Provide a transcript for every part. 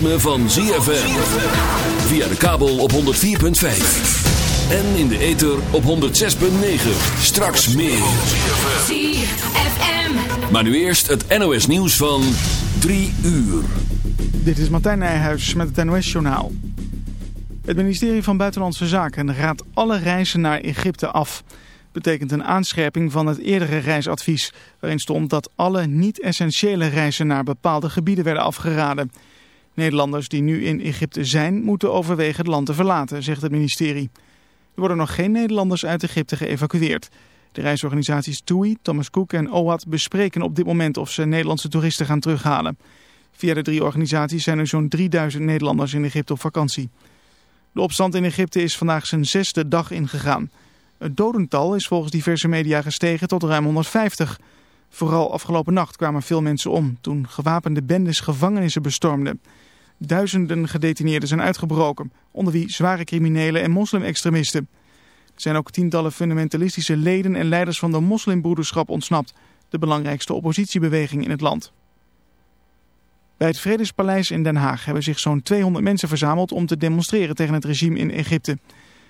ritme van ZFM. Via de kabel op 104.5. En in de ether op 106.9. Straks meer. ZFM. Maar nu eerst het NOS nieuws van 3 uur. Dit is Martijn Nijhuis met het NOS-journaal. Het ministerie van Buitenlandse Zaken raadt alle reizen naar Egypte af. Betekent een aanscherping van het eerdere reisadvies... waarin stond dat alle niet-essentiële reizen naar bepaalde gebieden werden afgeraden. Nederlanders die nu in Egypte zijn... moeten overwegen het land te verlaten, zegt het ministerie. Er worden nog geen Nederlanders uit Egypte geëvacueerd. De reisorganisaties TUI, Thomas Cook en OAT bespreken op dit moment... of ze Nederlandse toeristen gaan terughalen. Via de drie organisaties zijn er zo'n 3000 Nederlanders in Egypte op vakantie. De opstand in Egypte is vandaag zijn zesde dag ingegaan. Het dodental is volgens diverse media gestegen tot ruim 150. Vooral afgelopen nacht kwamen veel mensen om toen gewapende bendes gevangenissen bestormden. Duizenden gedetineerden zijn uitgebroken, onder wie zware criminelen en moslimextremisten. Er zijn ook tientallen fundamentalistische leden en leiders van de moslimbroederschap ontsnapt, de belangrijkste oppositiebeweging in het land. Bij het Vredespaleis in Den Haag hebben zich zo'n 200 mensen verzameld om te demonstreren tegen het regime in Egypte. Er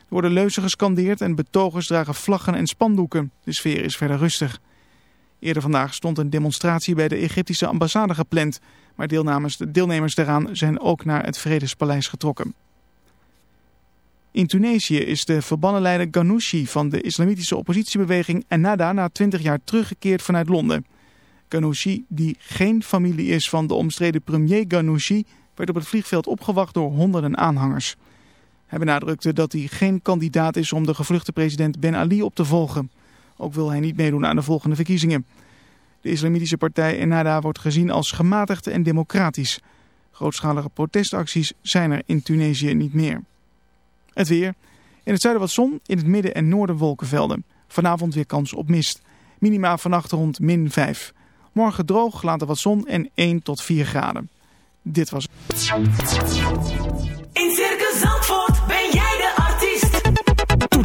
worden leuzen gescandeerd en betogers dragen vlaggen en spandoeken. De sfeer is verder rustig. Eerder vandaag stond een demonstratie bij de Egyptische ambassade gepland, maar deelnemers, de deelnemers daaraan zijn ook naar het Vredespaleis getrokken. In Tunesië is de verbannen leider Ghanouchi van de islamitische oppositiebeweging Ennahda na 20 jaar teruggekeerd vanuit Londen. Ghanouchi, die geen familie is van de omstreden premier Ghanouchi, werd op het vliegveld opgewacht door honderden aanhangers. Hij benadrukte dat hij geen kandidaat is om de gevluchte president Ben Ali op te volgen. Ook wil hij niet meedoen aan de volgende verkiezingen. De islamitische partij Ennahda wordt gezien als gematigd en democratisch. Grootschalige protestacties zijn er in Tunesië niet meer. Het weer. In het zuiden wat zon, in het midden en noorden wolkenvelden. Vanavond weer kans op mist. Minima vannacht rond min 5. Morgen droog, later wat zon en 1 tot 4 graden. Dit was In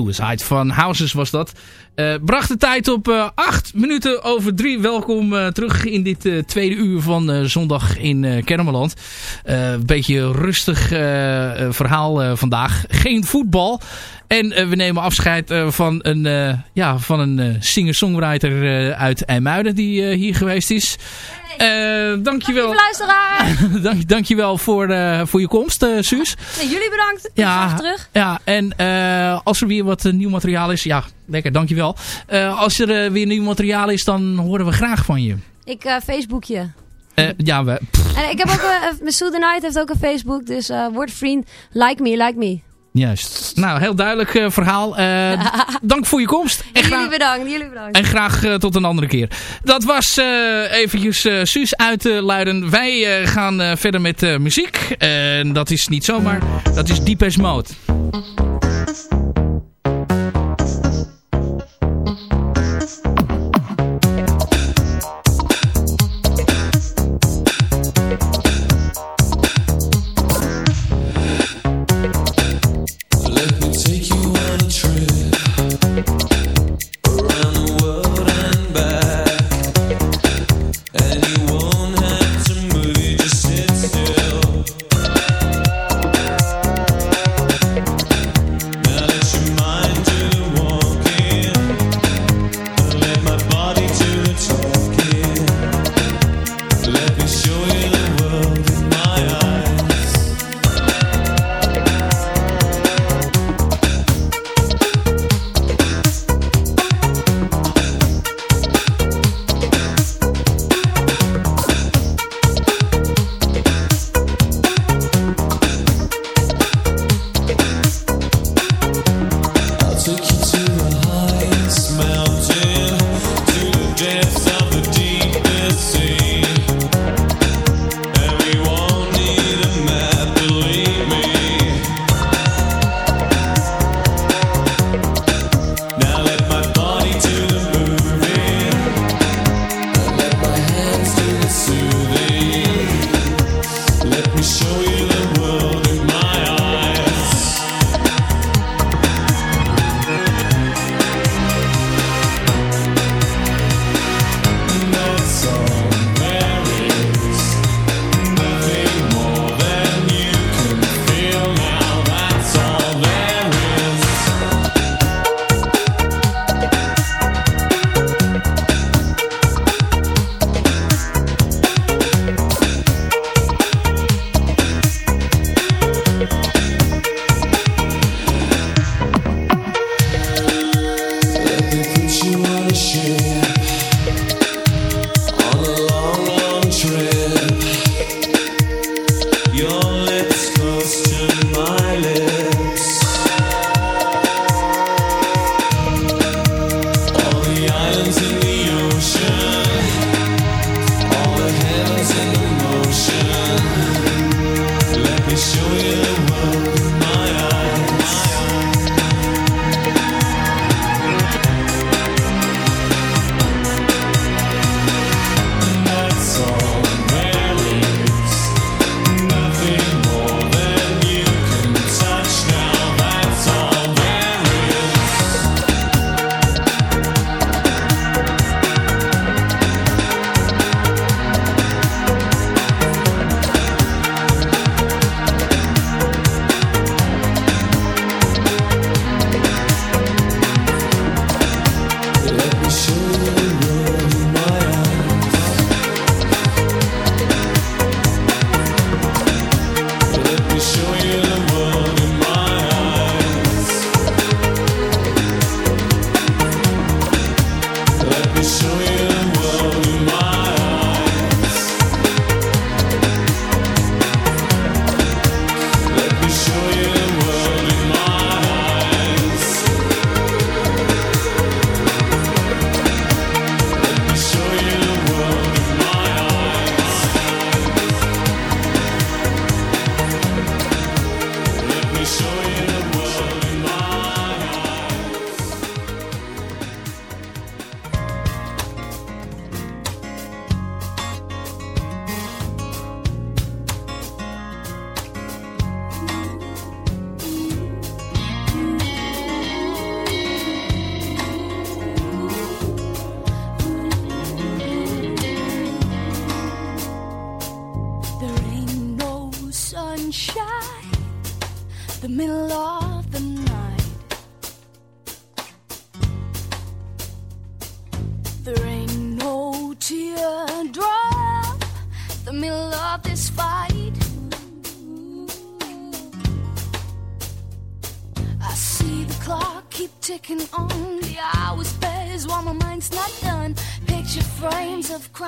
Suicide van Houses was dat. Eh, bracht de tijd op eh 8 minuten over 3. Welkom eh, terug in dit tweede uur van zondag in Kermeland. Een beetje rustig verhaal vandaag. Geen voetbal. En we nemen afscheid van een, ja, van een singer-songwriter uit IJmuiden die hier geweest is. Eh, dankjewel. luisteraar. Dank, dankjewel voor, voor je komst, Suus. Nee, jullie bedankt. Ik Ja, terug. ja en als er weer wat nieuw materiaal is, ja, lekker, dankjewel. Eh als er eh, weer nieuw materiaal is, dan horen we graag van je. Ik eh Facebookje. Eh, ja, we, En ik heb ook, uh, Masoud Night heeft ook een Facebook, dus word vriend. Like me, like me. juist. Nou, heel duidelijk verhaal. Dank voor je komst. En jullie bedankt, jullie bedankt. en graag tot een andere keer. Dat was eventjes Suus uit eh, Luiden. Wij gaan verder met muziek. En dat is niet zomaar, dat is Deepest Mode.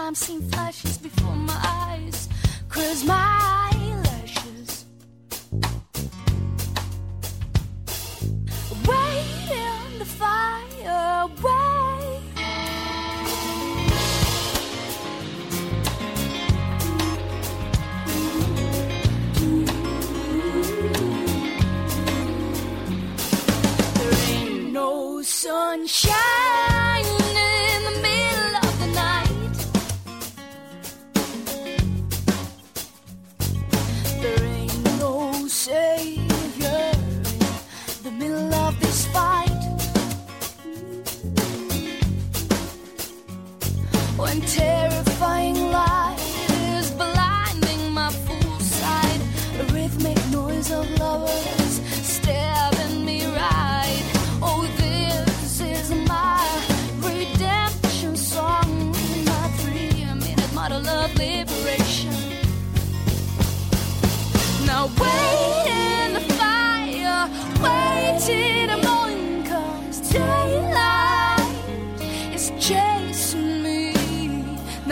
time seemed.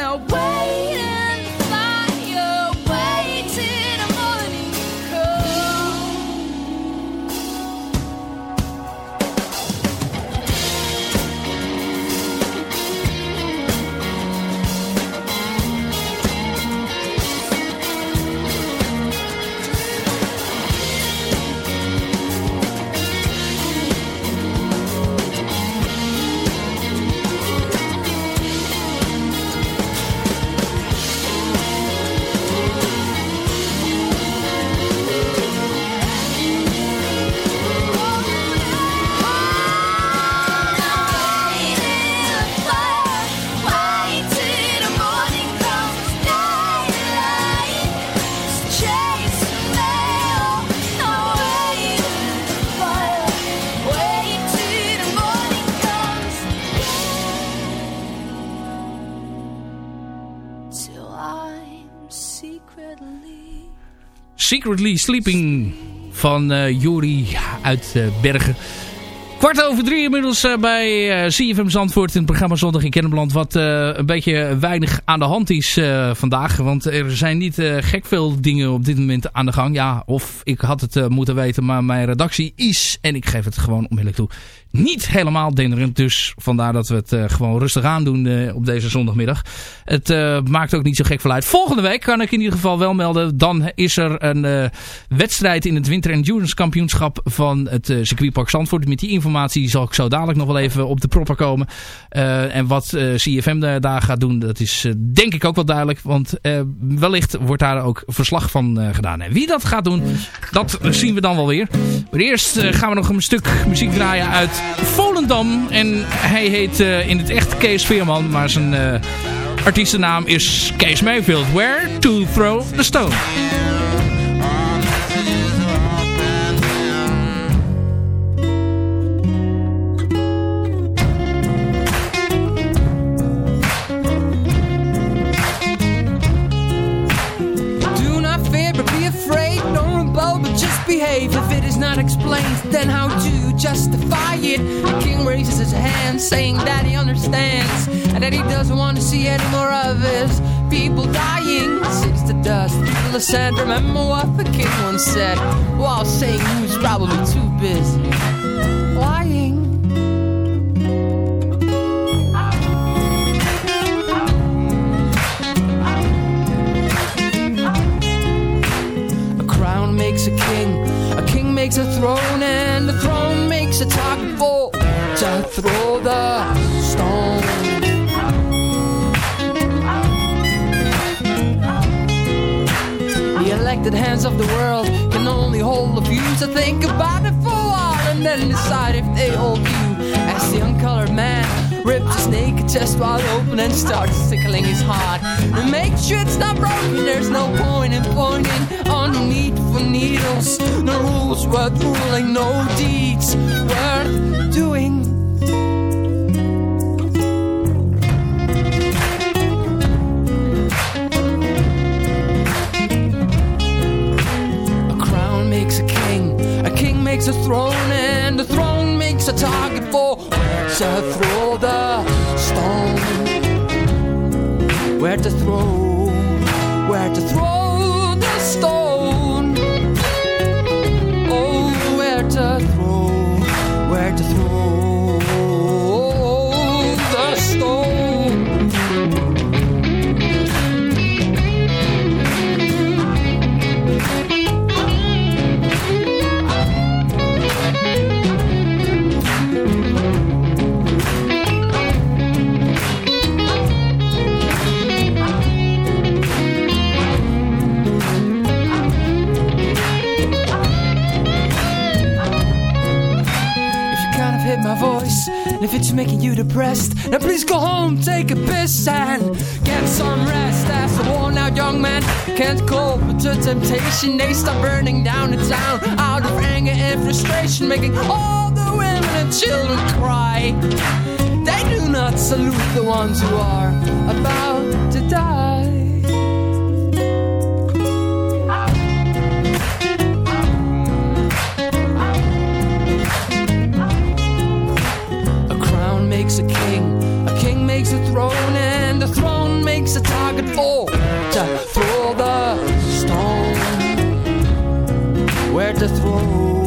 no way. Secretly Sleeping van eh Jori uit eh, Bergen. Kwart over drie inmiddels eh, bij CFM Zandvoort in het programma Zondag in Kennemerland. Wat een beetje weinig aan de hand is vandaag. Want er zijn niet gek veel dingen op dit moment aan de gang. Ja, of ik had het moeten weten, maar mijn redactie is, en ik geef het gewoon onmiddellijk toe, niet helemaal denderend. Dus vandaar dat we het eh, gewoon rustig aandoen eh, op deze zondagmiddag. Het eh, maakt ook niet zo gek uit. Volgende week kan ik in ieder geval wel melden. Dan is er een wedstrijd in het Winter Endurance Kampioenschap van het circuitpark Zandvoort. Met die informatie zal ik zo dadelijk nog wel even op de proppen komen. En wat CFM da- daar gaat doen, dat is denk ik ook wel duidelijk. Want wellicht wordt daar ook verslag van gedaan. En wie dat gaat doen, dat zien we dan wel weer. Maar eerst gaan we nog een stuk muziek draaien uit Volendam. En hij heet eh, in het echt Kees Veerman, maar zijn eh, artiestennaam is Kees Mayfield. Where to throw the stone. Do behave. If it is not explained, then how to justify The king raises his hand, saying that he understands and that he doesn't want to see any more of his people dying. Cities to dust, people to sand. Remember what the king once said while saying he was probably too busy lying. A crown makes a king, a king makes a throne, and the throne a target for to throw the stone. The elected hands of the world can only hold a few, so think about it for a while and then decide if they hold you as the uncolored man. Ripped his naked chest wide open and starts tickling his heart. And make sure it's not broken, there's no point in pointing on the need for needles. No rules worth ruling, no deeds worth doing. A crown makes a king, a king makes a throne, and the throne makes a target for to throw Where to throw, where to throw and if it's making you depressed, now please go home, take a piss, and get some rest. As a worn out young man can't cope with the temptation, they start burning down the town out of anger and frustration, making all the women and children cry. They do not salute the ones who are about to die. Makes a throne, and the throne makes a target for to throw the stone. Where to throw,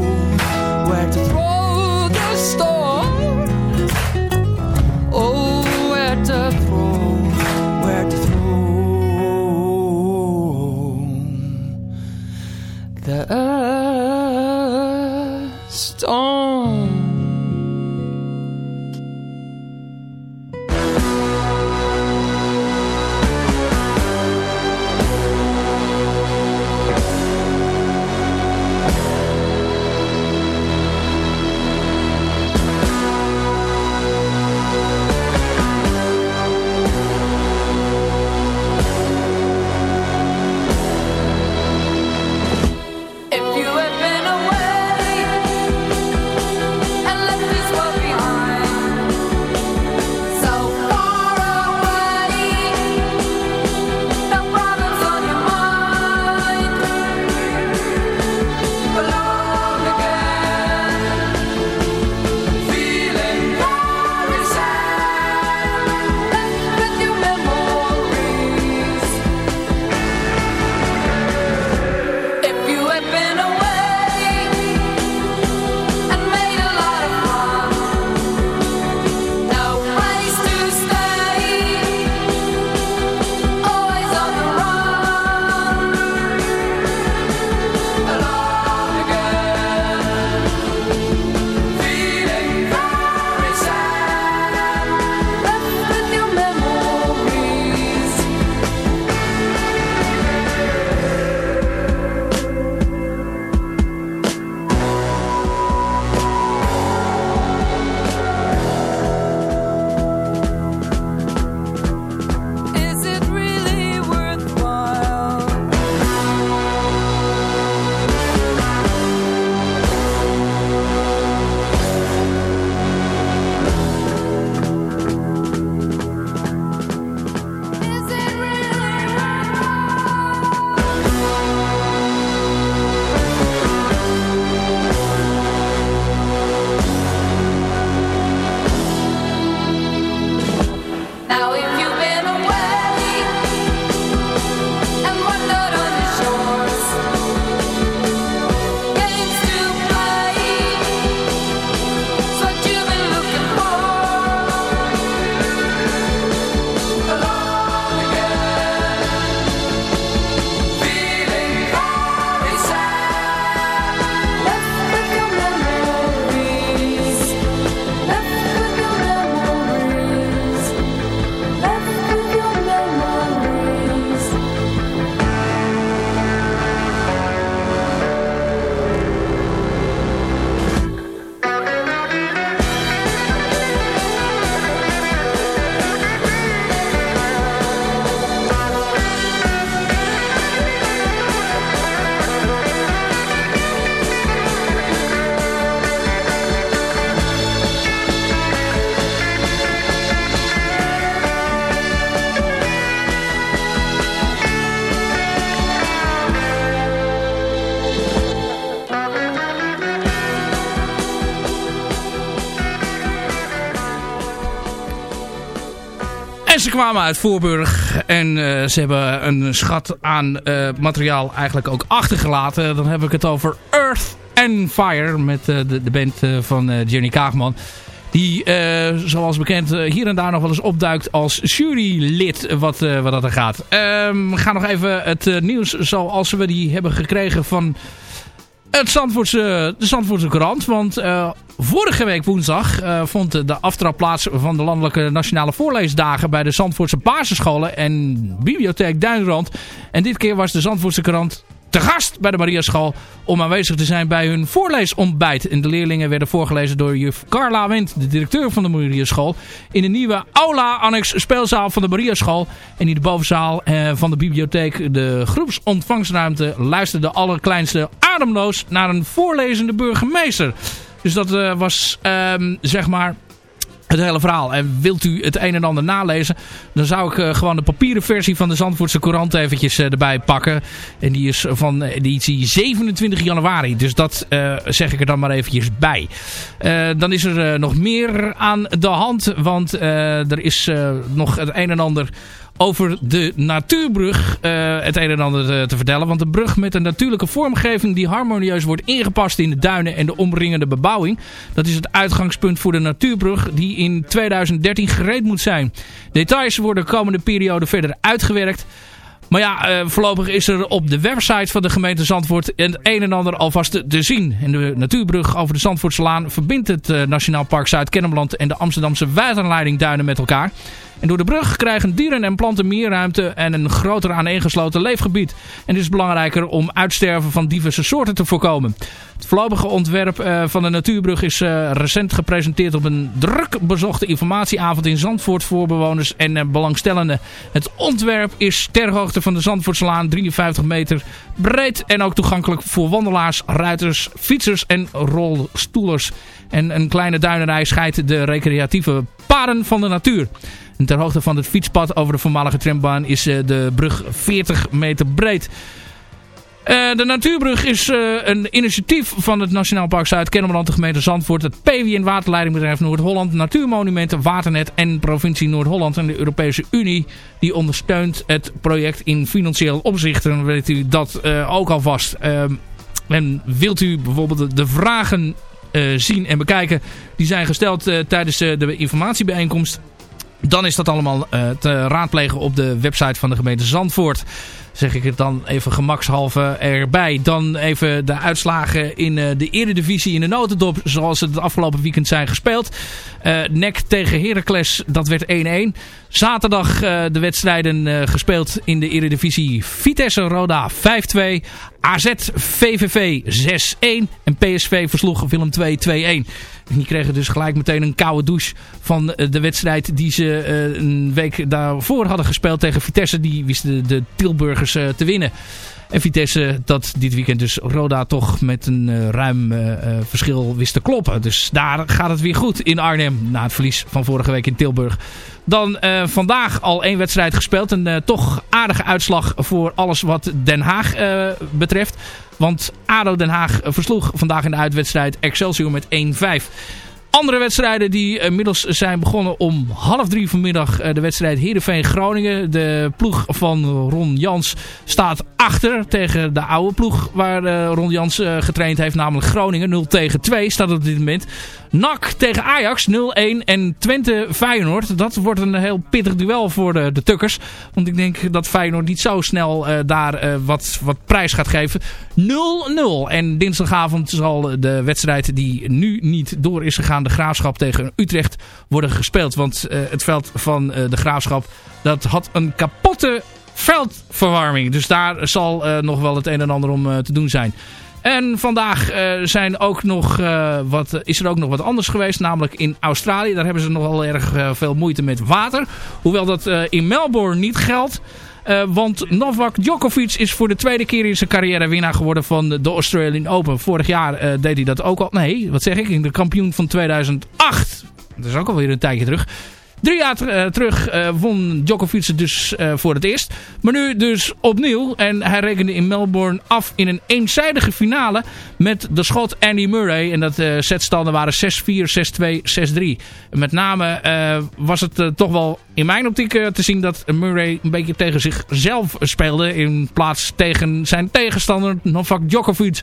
kwamen uit Voorburg en uh, ze hebben een schat aan uh, materiaal eigenlijk ook achtergelaten. Dan heb ik het over Earth and Fire met uh, de, de, band van Jenny Kaagman. Die, zoals bekend, hier en daar nog wel eens opduikt als jurylid wat, wat dat er gaat. Um, we gaan nog even het nieuws zoals we die hebben gekregen van het Zandvoortse, de Zandvoortse krant. Want uh, vorige week woensdag uh, vond de aftrap plaats van de landelijke nationale voorleesdagen bij de Zandvoortse basisscholen en bibliotheek Duinrand. En dit keer was de Zandvoortse krant te gast bij de Mariaschool om aanwezig te zijn bij hun voorleesontbijt. En de leerlingen werden voorgelezen door juf Carla Wendt, de directeur van de Mariaschool, in de nieuwe aula-annex speelzaal van de Mariaschool. En in de bovenzaal eh, van de bibliotheek, de groepsontvangstruimte, luisterde de allerkleinste ademloos naar een voorlezende burgemeester. Dus dat uh, was, um, zeg maar, het hele verhaal. En wilt u het een en ander nalezen, dan zou ik uh, gewoon de papieren versie van de Zandvoortse Courant eventjes uh, erbij pakken. En die is van editie 27 januari. Dus dat zeg ik er dan maar eventjes bij. dan is er nog meer aan de hand, want er is nog het een en ander over de natuurbrug uh, het een en ander te, te, vertellen. Want de brug met een natuurlijke vormgeving die harmonieus wordt ingepast in de duinen en de omringende bebouwing. Dat is het uitgangspunt voor de natuurbrug die in 2013 gereed moet zijn. Details worden de komende periode verder uitgewerkt. Maar ja, uh, voorlopig is er op de website van de gemeente Zandvoort het een en ander alvast te, zien. En de natuurbrug over de Zandvoortselaan verbindt het Nationaal Park Zuid-Kennemerland en de Amsterdamse waterleiding Duinen met elkaar. En door de brug krijgen dieren en planten meer ruimte en een groter aaneengesloten leefgebied. En het is belangrijker om uitsterven van diverse soorten te voorkomen. Het voorlopige ontwerp uh, van de natuurbrug is uh, recent gepresenteerd op een druk bezochte informatieavond in Zandvoort voor bewoners en uh, belangstellenden. Het ontwerp is ter hoogte van de Zandvoortslaan 53 meter breed en ook toegankelijk voor wandelaars, ruiters, fietsers en rolstoelers. En een kleine duinerij scheidt de recreatieve paden van de natuur. En ter hoogte van het fietspad over de voormalige trambaan is uh, de brug 40 meter breed. Uh, de Natuurbrug is uh, een initiatief van het Nationaal Park Zuid-Kennemerland, de gemeente Zandvoort, het PWN Waterleidingbedrijf Noord-Holland, Natuurmonumenten, Waternet en provincie Noord-Holland en de Europese Unie. Die ondersteunt het project in financieel opzicht. Dan weet u dat ook alvast. en wilt u bijvoorbeeld de vragen zien en bekijken, die zijn gesteld tijdens de informatiebijeenkomst dan is dat allemaal uh, te raadplegen op de website van de gemeente Zandvoort. Zeg ik het dan even gemakshalve erbij. Dan even de uitslagen in uh, de eredivisie in de notendop. Zoals het afgelopen weekend zijn gespeeld. Uh, NEC tegen Heracles, dat werd 1-1. Zaterdag uh, de wedstrijden gespeeld in de eredivisie. Vitesse Roda 5-2. AZ VVV 6-1. En PSV versloeg Willem 2 2-1. En die kregen dus gelijk meteen een koude douche van de wedstrijd die ze een week daarvoor hadden gespeeld tegen Vitesse. Die wisten de, de Tilburgers uh, te winnen. En Vitesse dat dit weekend dus Roda toch met een uh, ruim uh, verschil wist te kloppen. Dus daar gaat het weer goed in Arnhem na het verlies van vorige week in Tilburg. Dan vandaag al één wedstrijd gespeeld. Een toch aardige uitslag voor alles wat Den Haag betreft. Want ADO Den Haag versloeg vandaag in de uitwedstrijd Excelsior met 1-5. Andere wedstrijden die inmiddels zijn begonnen om half drie vanmiddag. De wedstrijd Heerenveen-Groningen. De ploeg van Ron Jans staat achter tegen de oude ploeg waar Ron Jans getraind heeft. Namelijk Groningen 0 tegen 2 staat op dit moment. NAC tegen Ajax 0-1 en Twente Feyenoord. Dat wordt een heel pittig duel voor de, de Tukkers. Want ik denk dat Feyenoord niet zo snel uh, daar uh, wat, wat prijs gaat geven. 0-0. En dinsdagavond zal de wedstrijd die nu niet door is gegaan, de Graafschap tegen Utrecht, worden gespeeld. Want uh, het veld van de Graafschap dat had een kapotte veldverwarming. Dus daar zal nog wel het een en ander om te doen zijn. En vandaag uh, zijn ook nog, uh, wat, is er ook nog wat anders geweest. Namelijk in Australië. Daar hebben ze nogal erg uh, veel moeite met water. Hoewel dat in Melbourne niet geldt. want Novak Djokovic is voor de tweede keer in zijn carrière winnaar geworden van de Australian Open. Vorig jaar deed hij dat ook al. Nee, wat zeg ik? In de kampioen van 2008. Dat is ook alweer een tijdje terug. Drie jaar uh, terug uh, won Djokovic dus uh, voor het eerst. Maar nu dus opnieuw. En hij rekende in Melbourne af in een eenzijdige finale met de schot Andy Murray. En dat setstanden waren 6-4, 6-2, 6-3. Met name was het toch wel in mijn optiek te zien dat Murray een beetje tegen zichzelf speelde. In plaats tegen zijn tegenstander Novak Djokovic.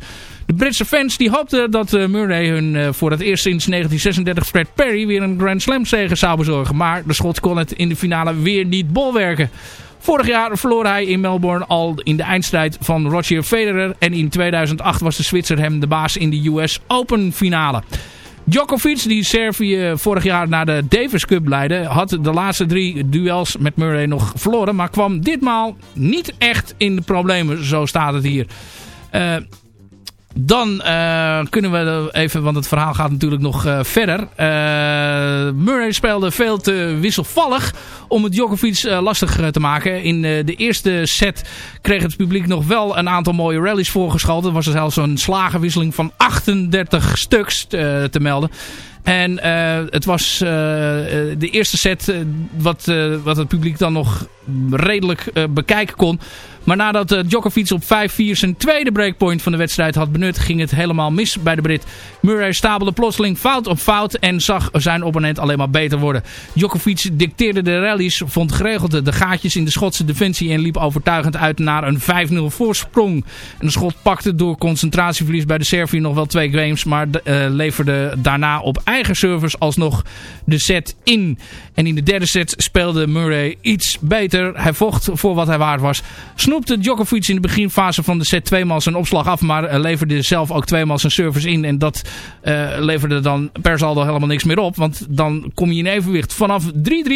De Britse fans die hoopten dat Murray hun voor het eerst sinds 1936 Fred Perry weer een Grand Slam zegen zou bezorgen. Maar de Schot kon het in de finale weer niet bolwerken. Vorig jaar verloor hij in Melbourne al in de eindstrijd van Roger Federer. En in 2008 was de Zwitser hem de baas in de US Open finale. Djokovic, die Servië vorig jaar naar de Davis Cup leidde, had de laatste drie duels met Murray nog verloren. Maar kwam ditmaal niet echt in de problemen, zo staat het hier. Uh, dan uh, kunnen we even, want het verhaal gaat natuurlijk nog uh, verder. Uh, Murray speelde veel te wisselvallig om het Djokovic lastig te maken. In de eerste set kreeg het publiek nog wel een aantal mooie rallies voorgeschald. Er was zelfs een slagenwisseling van 38 stuks te melden. En uh, het was uh, de eerste set wat, wat het publiek dan nog redelijk bekijken kon. Maar nadat Djokovic op 5-4 zijn tweede breakpoint van de wedstrijd had benut, ging het helemaal mis bij de Brit. Murray stapelde plotseling fout op fout en zag zijn opponent alleen maar beter worden. Djokovic dicteerde de rallies, vond geregeld de gaatjes in de Schotse defensie en liep overtuigend uit naar een 5-0 voorsprong. En de Schot pakte door concentratieverlies bij de Servië nog wel twee games, maar leverde daarna op eigen service alsnog de set in. En in de derde set speelde Murray iets beter. Hij vocht voor wat hij waard was. Snoepte Djokovic in de beginfase van de set tweemaal zijn opslag af. Maar uh, leverde zelf ook tweemaal zijn service in. En dat uh, leverde dan per saldo helemaal niks meer op. Want dan kom je in evenwicht. Vanaf 3-3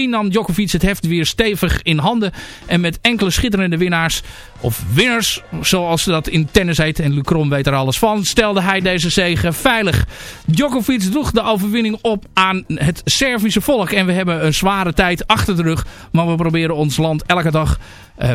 nam Djokovic het heft weer stevig in handen. En met enkele schitterende winnaars. Of winners, zoals dat in tennis heet. En Lucron weet er alles van. Stelde hij deze zegen veilig. Djokovic droeg de overwinning op aan het Servische volk. En we hebben een zware tijd achter de rug. Maar we proberen ons land elke dag uh,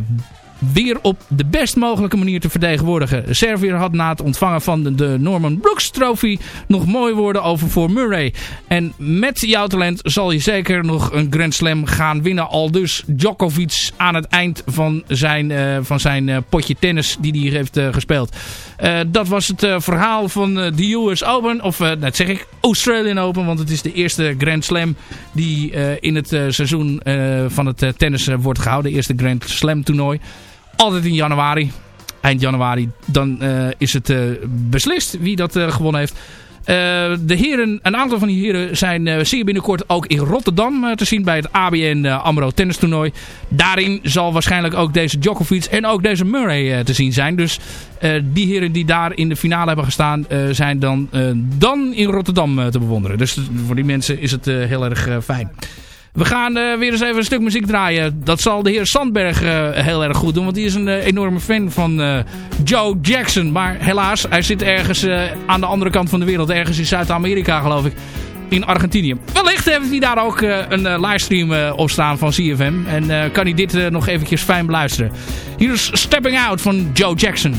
weer op de best mogelijke manier te vertegenwoordigen. Servier had na het ontvangen van de Norman Brooks Trophy nog mooi woorden over voor Murray. En met jouw talent zal je zeker nog een Grand Slam gaan winnen. Al dus Djokovic aan het eind van zijn, uh, van zijn uh, potje tennis die hij heeft uh, gespeeld. dat was het verhaal van de US Open. Of dat zeg ik, Australian Open. Want het is de eerste Grand Slam die in het seizoen van het tennis wordt gehouden. De eerste Grand Slam toernooi altijd in januari. Eind januari. Dan uh, is het uh, beslist wie dat uh, gewonnen heeft. de heren, een aantal van die heren zijn zeer binnenkort ook in Rotterdam te zien bij het ABN AMRO tennis toernooi. Daarin zal waarschijnlijk ook deze Djokovic en ook deze Murray te zien zijn. Dus die heren die daar in de finale hebben gestaan zijn dan, dan in Rotterdam te bewonderen. Dus voor die mensen is het heel erg fijn. We gaan uh, weer eens even een stuk muziek draaien. Dat zal de heer Sandberg uh, heel erg goed doen. Want die is een uh, enorme fan van Joe Jackson. Maar helaas, hij zit ergens aan de andere kant van de wereld. Ergens in Zuid-Amerika geloof ik. In Argentinië. Wellicht heeft hij daar ook een livestream op staan van CFM. En kan hij dit nog eventjes fijn beluisteren. Hier is Stepping Out van Joe Jackson.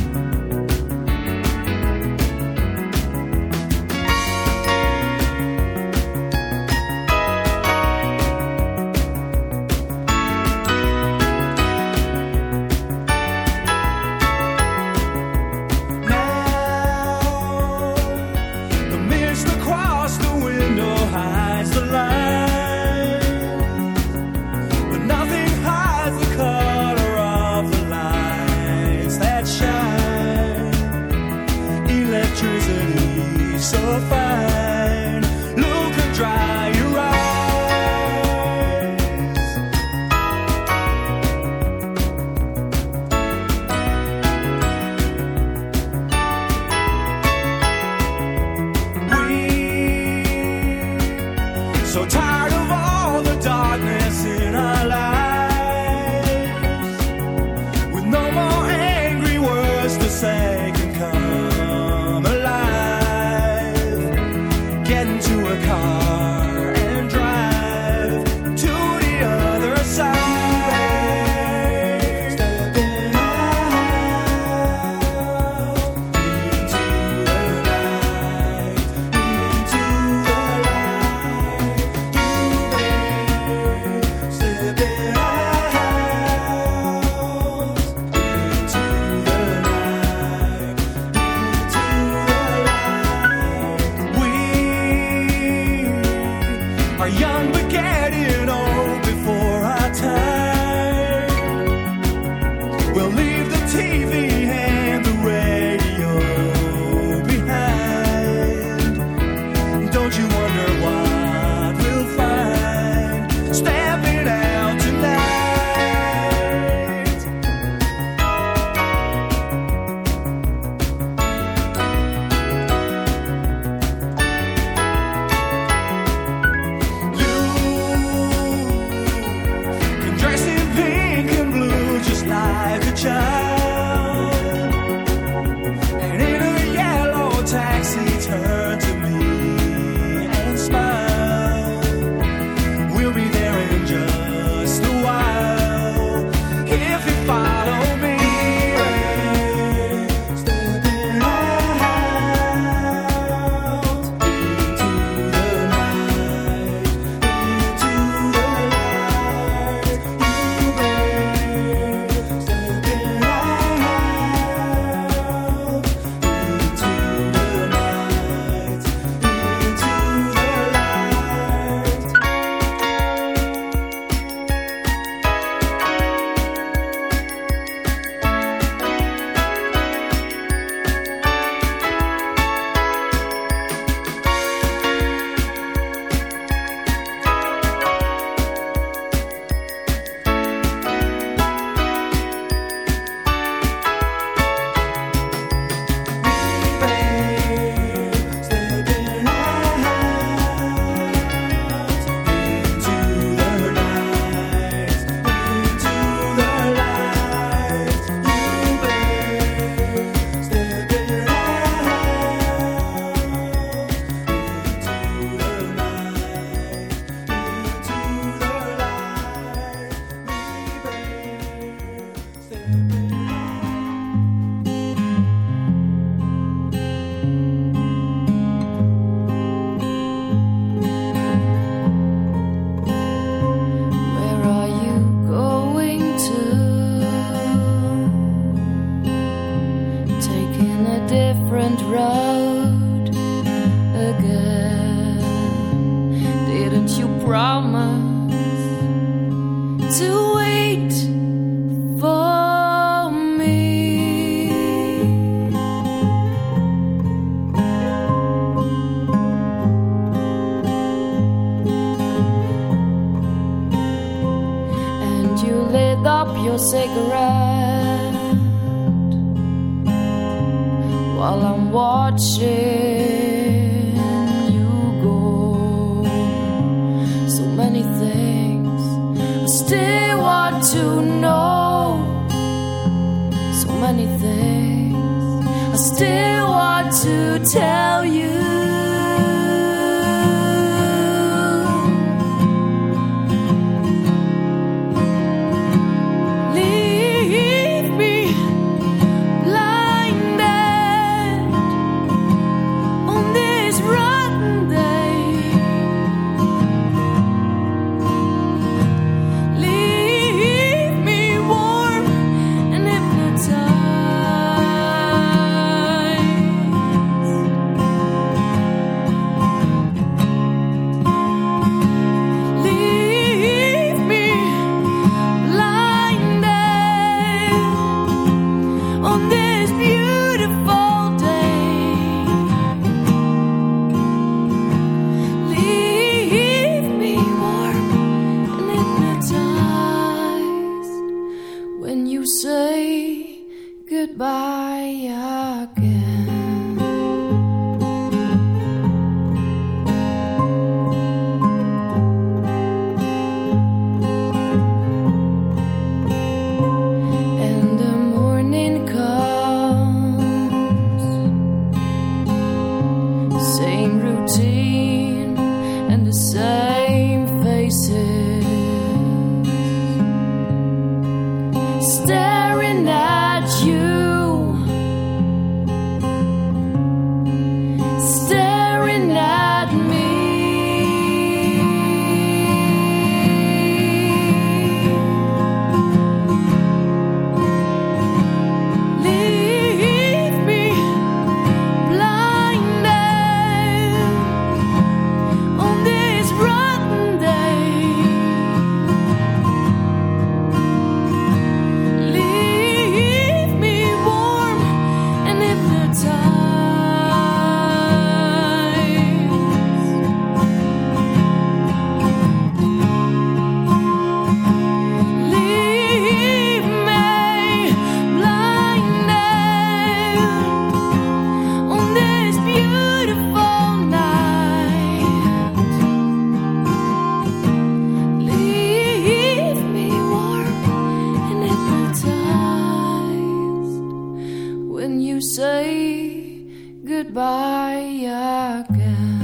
Goodbye again.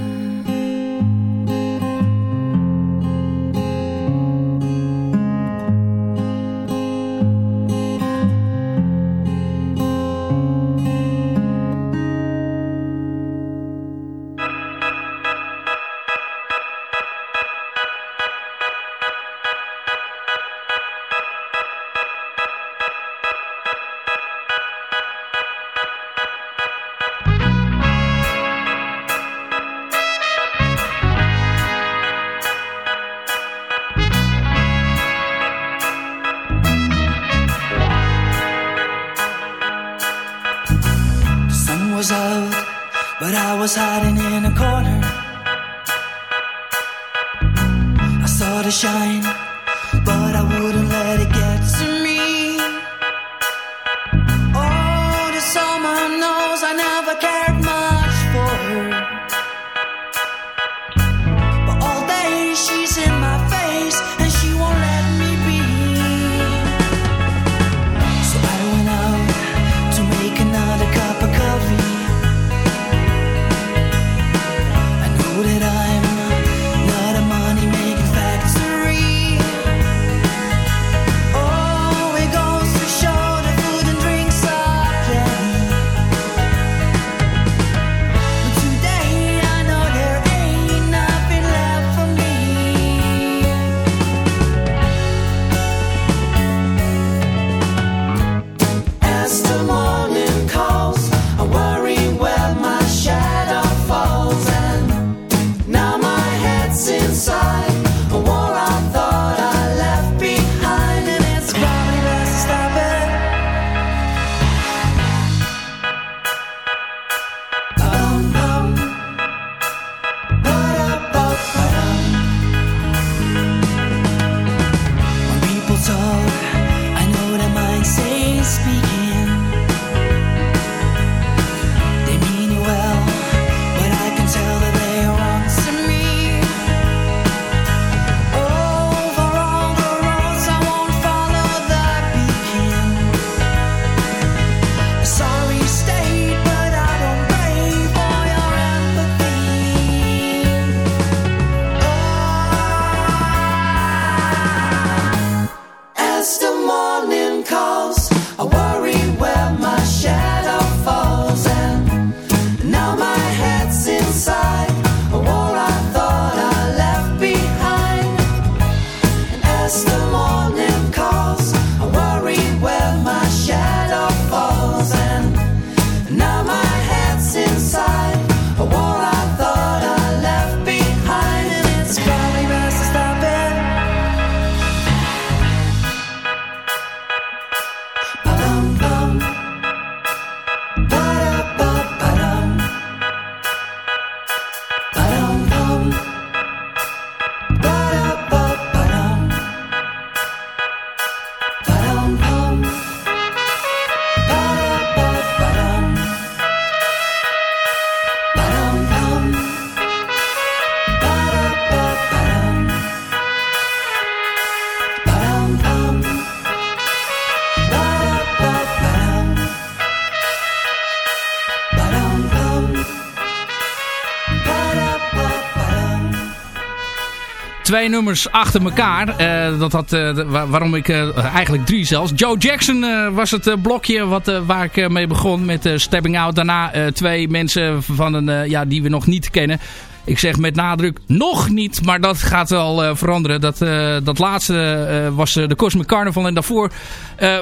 Twee nummers achter elkaar. Eh, dat had, eh, waar- waarom ik eh, eigenlijk drie zelfs. Joe Jackson was het blokje wat, waar ik mee begon met Stepping Out. Daarna twee mensen van een, ja, die we nog niet kennen. Ik zeg met nadruk nog niet, maar dat gaat wel eh, veranderen. Dat, eh, dat laatste eh, was de Cosmic Carnival en daarvoor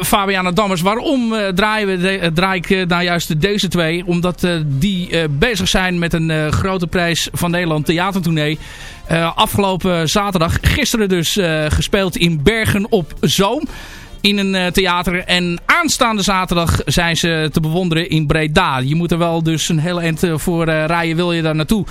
Fabiana Dammers. Waarom draaien we de- draai ik nou juist deze twee? Omdat die bezig zijn met een grote prijs van Nederland theatertournee. Afgelopen zaterdag, gisteren dus gespeeld in Bergen op Zoom in een theater. En aanstaande zaterdag zijn ze te bewonderen in Breda. Je moet er wel dus een hele eind voor rijden, wil je daar naartoe.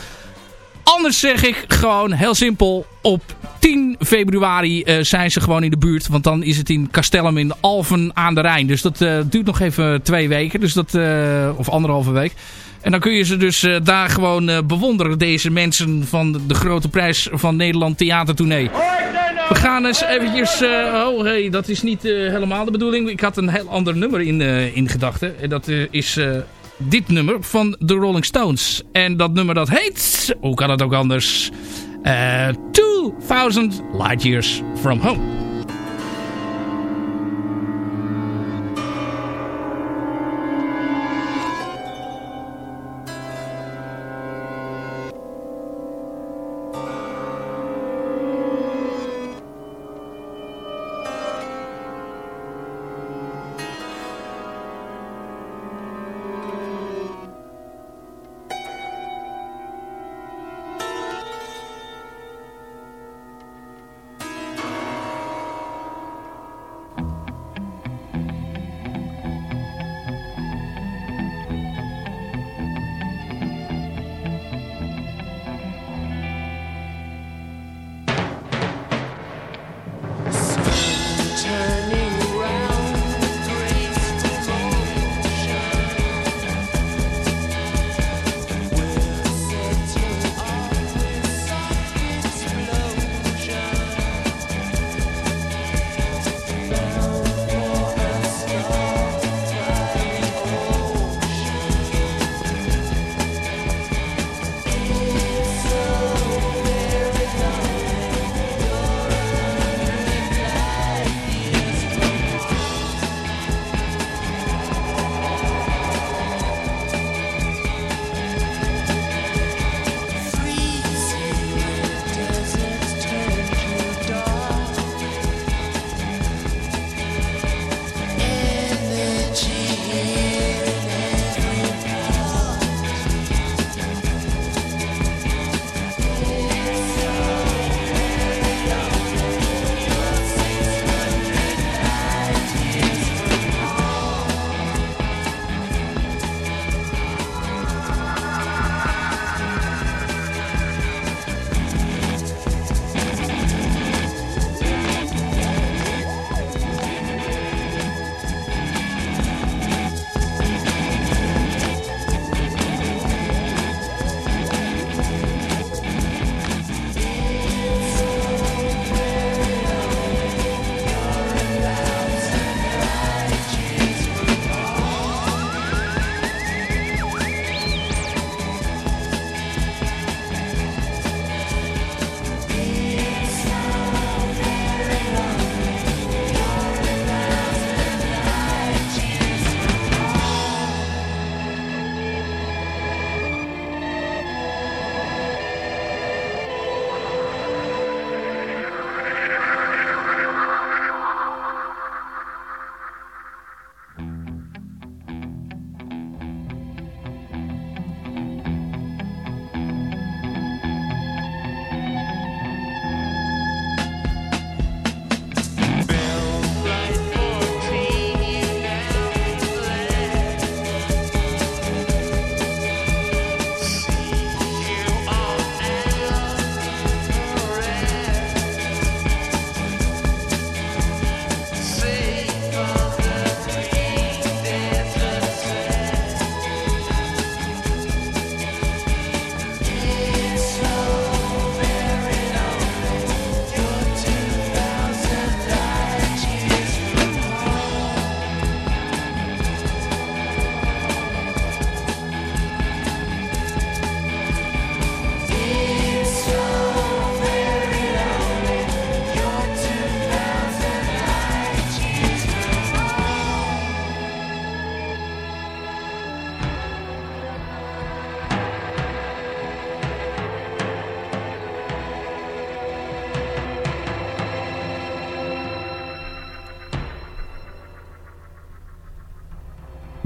Anders zeg ik gewoon heel simpel. Op 10 februari eh, zijn ze gewoon in de buurt. Want dan is het in Castellum in Alphen aan de Rijn. Dus dat eh, duurt nog even twee weken. Dus dat, eh, of anderhalve week. En dan kun je ze dus daar gewoon bewonderen. Deze mensen van de grote prijs van Nederland theatertournee. We gaan eens eventjes... oh, hey, dat is niet helemaal de bedoeling. Ik had een heel ander nummer in, in gedachten. En dat is dit nummer van de Rolling Stones. En dat nummer dat heet... Hoe kan het ook anders? Eh 2000 Light Years From Home.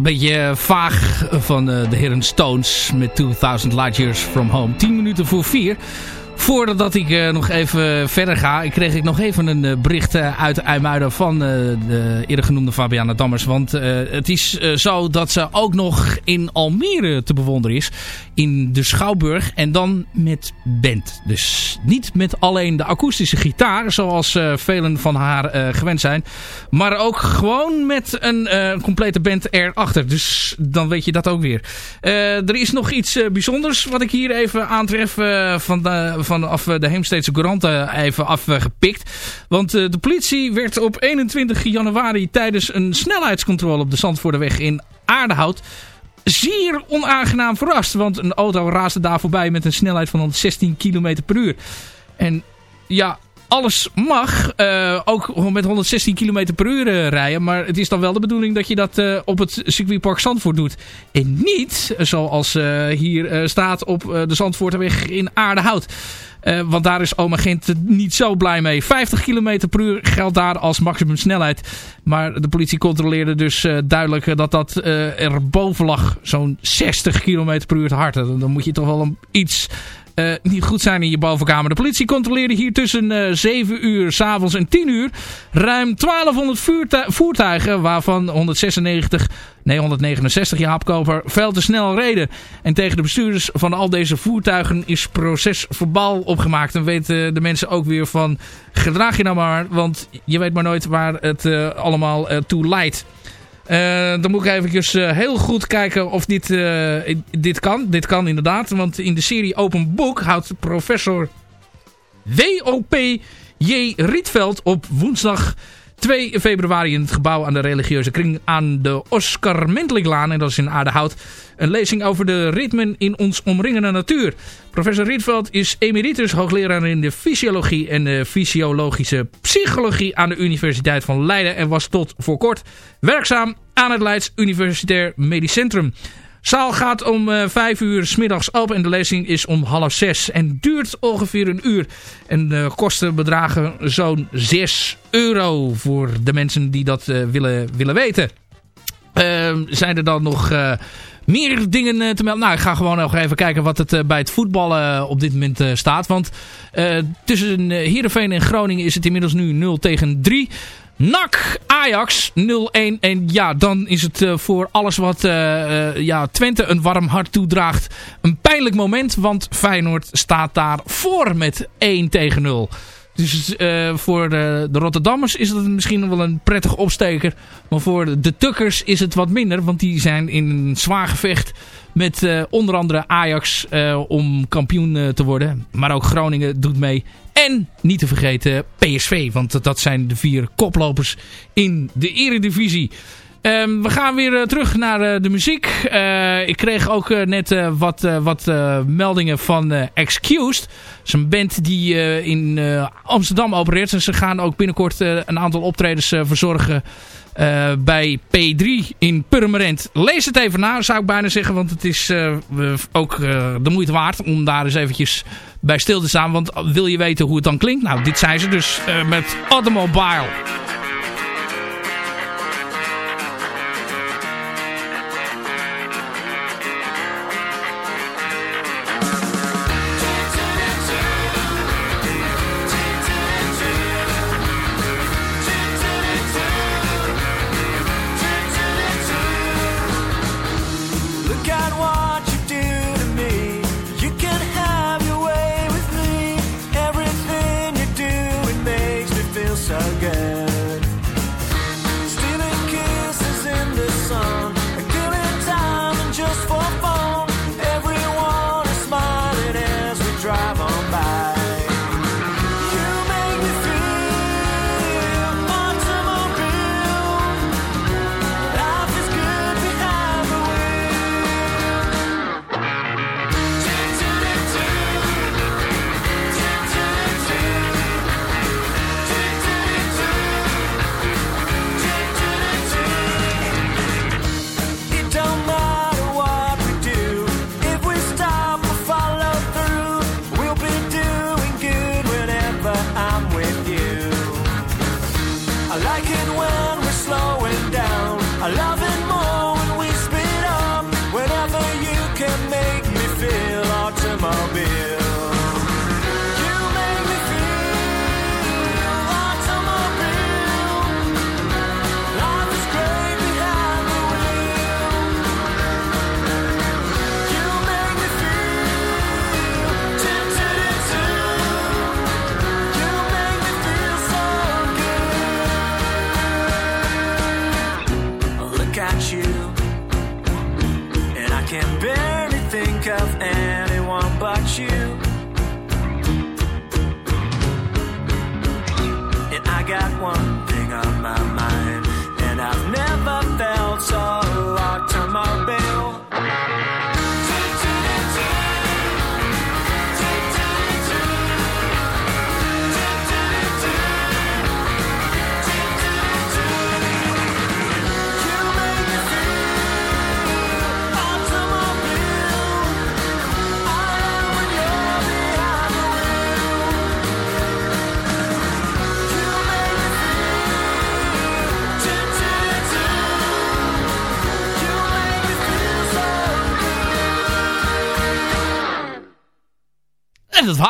Beetje vaag van uh, de heren Stones met 2000 Light Years From Home. 10 minuten voor 4. Voordat ik uh, nog even verder ga, kreeg ik nog even een uh, bericht uh, uit IJmuiden van de eerder genoemde Fabiana Dammers. Want het is zo dat ze ook nog in Almere te bewonderen is. In de Schouwburg en dan met band. Dus niet met alleen de akoestische gitaar, zoals velen van haar gewend zijn. Maar ook gewoon met een complete band erachter. Dus dan weet je dat ook weer. er is nog iets bijzonders wat ik hier even aantref van de vanaf de Heemsteedse Courant even afgepikt. Want de politie werd op 21 januari tijdens een snelheidscontrole op de Zandvoorteweg in Aardehout zeer onaangenaam verrast. Want een auto raasde daar voorbij met een snelheid van 116 km per uur. En ja, alles mag. Uh, ook met 116 km per uur uh, rijden. Maar het is dan wel de bedoeling dat je dat uh, op het circuitpark Zandvoort doet. En niet zoals hier staat op de Zandvoortweg in Aardehout. want daar is oma Gent niet zo blij mee. 50 km per uur geldt daar als maximum snelheid. Maar de politie controleerde dus duidelijk dat dat er boven lag. Zo'n 60 km per uur te hard. Dan moet je toch wel een iets uh, niet goed zijn in je bovenkamer. De politie controleerde hier tussen uh, 7 uur s'avonds en 10 uur ruim 1200 voertuigen, waarvan 196, nee 169 Jaap Koper veel te snel reden. En tegen de bestuurders van al deze voertuigen is procesverbaal opgemaakt. En weten de mensen ook weer van gedraag je nou maar, want je weet maar nooit waar het uh, allemaal toe leidt. Uh, dan moet ik even uh, heel goed kijken of dit, uh, dit kan. Dit kan inderdaad, want in de serie Open Book houdt professor W.O.P. J. Rietveld op woensdag 2 februari in het gebouw aan de religieuze kring aan de Oscar Menteliklaan. En dat is in Aardehout. Een lezing over de ritmen in ons omringende natuur. Professor Rietveld is emeritus hoogleraar in de fysiologie en de fysiologische psychologie aan de Universiteit van Leiden. En was tot voor kort werkzaam aan het Leids Universitair Medisch Centrum. Zaal gaat om uh, vijf uur s middags open en de lezing is om half zes. En duurt ongeveer een uur. En de kosten bedragen zo'n 6 euro voor de mensen die dat uh, willen, willen weten. Uh, zijn er dan nog meer dingen te melden? Nou, ik ga gewoon nog even kijken wat het bij het voetballen op dit moment staat. Want tussen Heerenveen en Groningen is het inmiddels nu 0 tegen 3. NAC Ajax 0-1. En ja, dan is het uh, voor alles wat uh, uh, ja, Twente een warm hart toedraagt een pijnlijk moment. Want Feyenoord staat daar voor met 1 tegen 0. Dus voor de, de Rotterdammers is het misschien wel een prettig opsteker. Maar voor de, de Tukkers is het wat minder. Want die zijn in een zwaar gevecht met uh, onder andere Ajax uh, om kampioen uh, te worden. Maar ook Groningen doet mee. En niet te vergeten PSV. Want dat zijn de vier koplopers in de eredivisie. Um, we gaan weer terug naar de muziek. ik kreeg ook net wat, wat meldingen van Excused. Dat is een band die in Amsterdam opereert. En ze gaan ook binnenkort een aantal optredens verzorgen bij P3 in Purmerend. Lees het even na, zou ik bijna zeggen. Want het is ook de moeite waard om daar eens eventjes bij stil te staan. Want wil je weten hoe het dan klinkt? Nou, dit zijn ze dus met Automobile.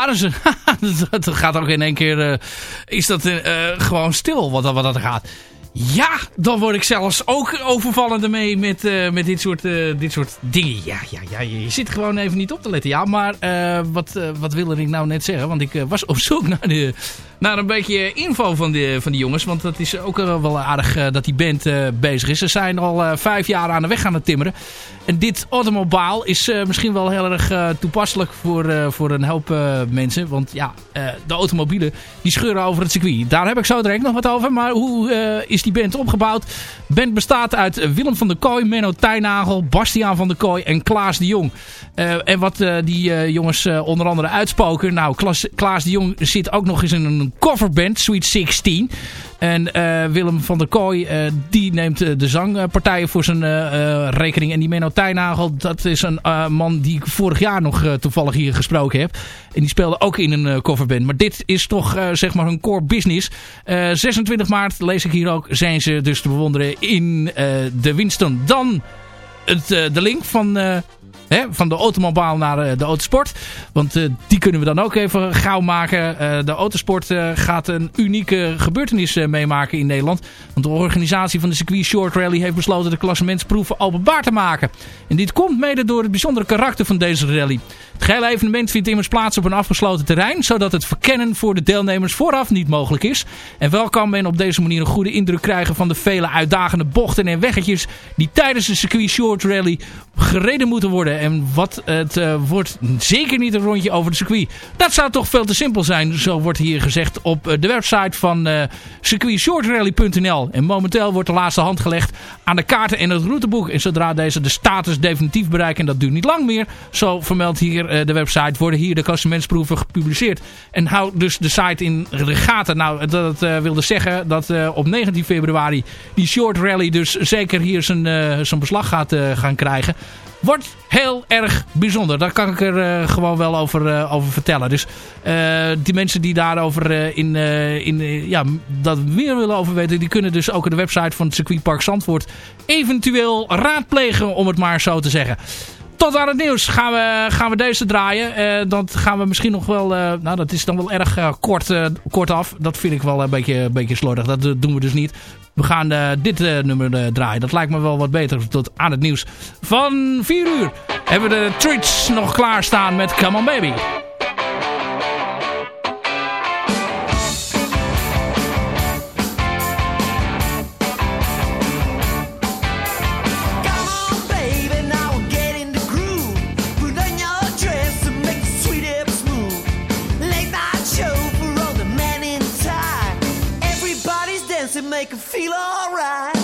Waren dat gaat ook in één keer... eh, is dat eh, gewoon stil wat, wat dat gaat. Ja, dan word ik zelfs ook overvallen ermee met, eh, met dit, soort, dit soort dingen. Ja, ja, ja, je zit gewoon even niet op te letten. Ja, maar wat, wat wilde ik nou net zeggen? Want ik was op zoek naar, de, naar een beetje info van, de, van die jongens. Want dat is ook wel aardig eh, dat die band eh, bezig is. Ze zijn al eh, vijf jaar aan de weg aan het timmeren. En dit automobiel is misschien wel heel erg toepasselijk voor, voor een hoop mensen. Want ja, de automobielen die scheuren over het circuit. Daar heb ik zo direct nog wat over. Maar hoe is die band opgebouwd? Band bestaat uit Willem van der Kooi, Menno Tijnagel, Bastiaan van der Kooi en Klaas de Jong. En wat die jongens onder andere uitspoken. Nou, Klaas, Klaas de Jong zit ook nog eens in een coverband, Sweet 16. En eh, Willem van der Kooi, eh, die neemt eh, de zangpartijen voor zijn rekening. En die Menno Tijnagel, dat is een man die ik vorig jaar nog toevallig hier gesproken heb. En die speelde ook in een coverband. Maar dit is toch zeg maar hun core business. Eh, 26 maart, lees ik hier ook, zijn ze dus te bewonderen in de Winston. Dan het, de link van... van de automobiel naar eh, de autosport. Want eh, die kunnen we dan ook even gauw maken. Eh, de autosport gaat een unieke gebeurtenis meemaken in Nederland. Want de organisatie van de circuit Short Rally heeft besloten de klassementsproeven openbaar te maken. En dit komt mede door het bijzondere karakter van deze rally. Het gehele evenement vindt immers plaats op een afgesloten terrein. Zodat het verkennen voor de deelnemers vooraf niet mogelijk is. En wel kan men op deze manier een goede indruk krijgen van de vele uitdagende bochten en weggetjes die tijdens de circuit Short Rally gereden moeten worden. En wat het eh, wordt zeker niet een rondje over het circuit. Dat zou toch veel te simpel zijn, zo wordt hier gezegd op eh, de website van eh circuitshortrally.nl. En momenteel wordt de laatste hand gelegd aan de kaarten en het routeboek. En zodra deze de status definitief bereiken, en dat duurt niet lang meer, zo vermeldt hier eh, de website, worden hier de klassementsproeven gepubliceerd. En hou dus de site in de gaten. Nou, dat eh, wilde zeggen dat eh, op 19 februari die short rally dus zeker hier zijn, eh, zijn beslag gaat eh, gaan krijgen. Wordt heel erg bijzonder. Daar kan ik er eh, gewoon wel over, eh, over vertellen. Dus eh, die mensen die daarover in, in, ja, dat meer willen over weten... die kunnen dus ook de website van het circuitpark Zandvoort... eventueel raadplegen, om het maar zo te zeggen. Tot aan het nieuws gaan we, gaan we deze draaien. Eh, dat gaan we misschien nog wel... eh, nou, dat is dan wel erg eh, kort, kort af. Dat vind ik wel een beetje, een beetje slordig. Dat doen we dus niet. We gaan dit nummer draaien. Dat lijkt me wel wat beter tot aan het nieuws. Van 4 uur hebben we de treats nog klaarstaan met Come On. Baby, make them feel alright.